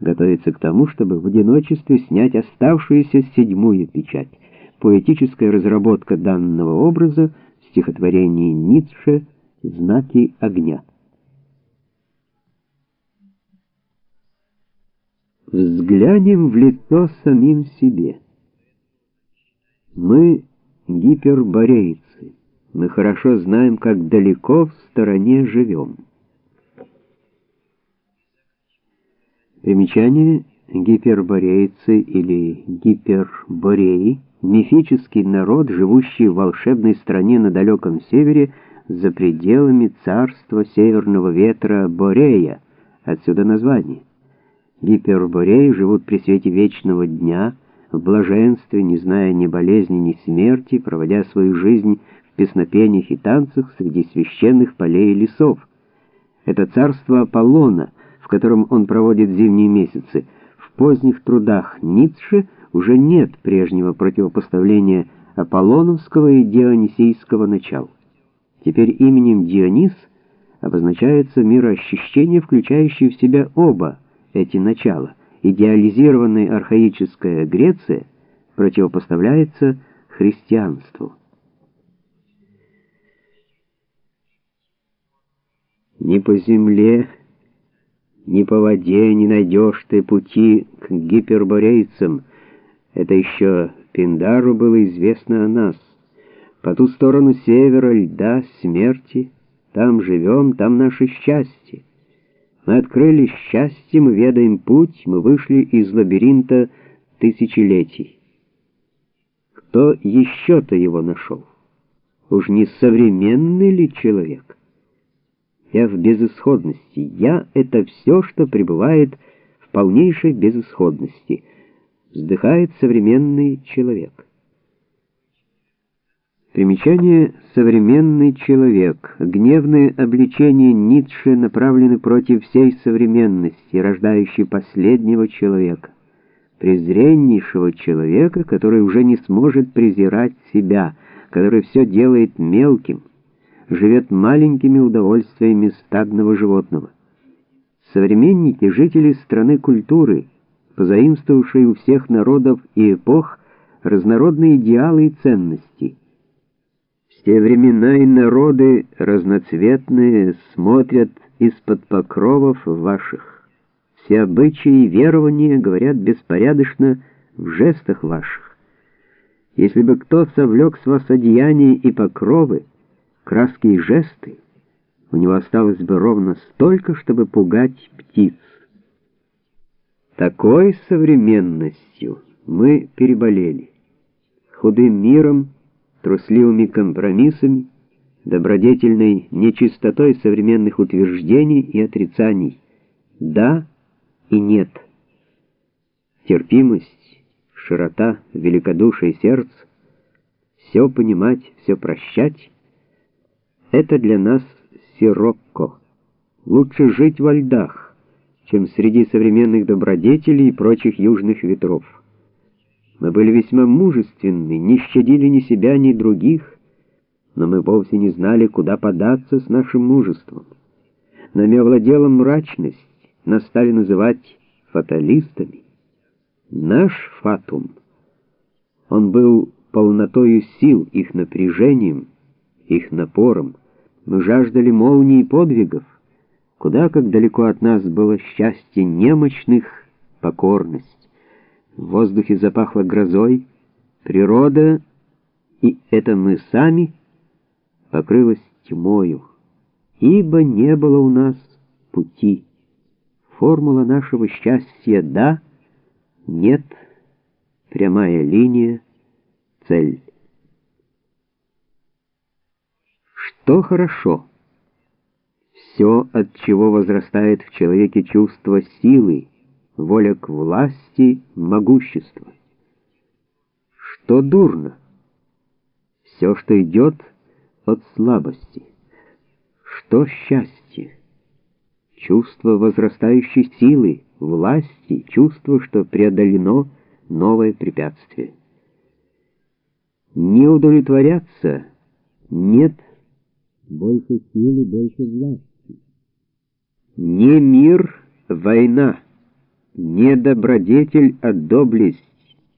готовится к тому, чтобы в одиночестве снять оставшуюся седьмую печать. Поэтическая разработка данного образа в стихотворении Ницше «Знаки огня». Взглянем в лицо самим себе. Мы гиперборейцы. Мы хорошо знаем, как далеко в стороне живем. Примечание гиперборейцы или гипербореи — мифический народ, живущий в волшебной стране на далеком севере за пределами царства северного ветра Борея, отсюда название. Гипербореи живут при свете вечного дня, в блаженстве, не зная ни болезни, ни смерти, проводя свою жизнь в песнопениях и танцах среди священных полей и лесов. Это царство Аполлона — в котором он проводит зимние месяцы, в поздних трудах Ницше уже нет прежнего противопоставления аполлоновского и дионисийского начал. Теперь именем Дионис обозначается мироощущение, включающее в себя оба эти начала. Идеализированная архаическая Греция противопоставляется христианству. Ни по земле, ни по воде не найдешь ты пути к гиперборейцам. Это еще Пиндару было известно о нас. По ту сторону севера льда смерти, там живем, там наше счастье. Мы открыли счастье, мы ведаем путь, мы вышли из лабиринта тысячелетий. Кто еще-то его нашел? Уж не современный ли человек? Я в безысходности. Я — это все, что пребывает в полнейшей безысходности. Вздыхает современный человек. Примечание «современный человек». Гневные обличения Ницше направлены против всей современности, рождающей последнего человека. Презреннейшего человека, который уже не сможет презирать себя, который все делает мелким, живет маленькими удовольствиями стадного животного. Современники — жители страны культуры, позаимствовавшие у всех народов и эпох разнородные идеалы и ценности. Все времена и народы разноцветные смотрят из-под покровов ваших. Все обычаи и верования говорят беспорядочно в жестах ваших. Если бы кто совлек с вас одеяния и покровы, краски и жесты, у него осталось бы ровно столько, чтобы пугать птиц. Такой современностью мы переболели. Худым миром, трусливыми компромиссами, добродетельной нечистотой современных утверждений и отрицаний. Да и нет. Терпимость, широта, великодушие сердца, все понимать, все прощать — это для нас сирокко. Лучше жить во льдах, чем среди современных добродетелей и прочих южных ветров. Мы были весьма мужественны, не щадили ни себя, ни других, но мы вовсе не знали, куда податься с нашим мужеством. Нами овладела мрачность, нас стали называть фаталистами. Наш фатум, он был полнотою сил, их напряжением, их напором. Мы жаждали молний и подвигов. Куда как далеко от нас было счастье немощных, покорность. В воздухе запахло грозой, природа, и это мы сами, покрылась тьмою, ибо не было у нас пути. Формула нашего счастья «да», «нет», прямая линия, цель. Что хорошо? Все, от чего возрастает в человеке чувство силы, воля к власти, могущества. Что дурно? Все, что идет от слабости. Что счастье? Чувство возрастающей силы, власти, чувство, что преодолено новое препятствие. Не удовлетворяться нет больше силы, больше власти. Не мир, война. не добродетель, а доблесть.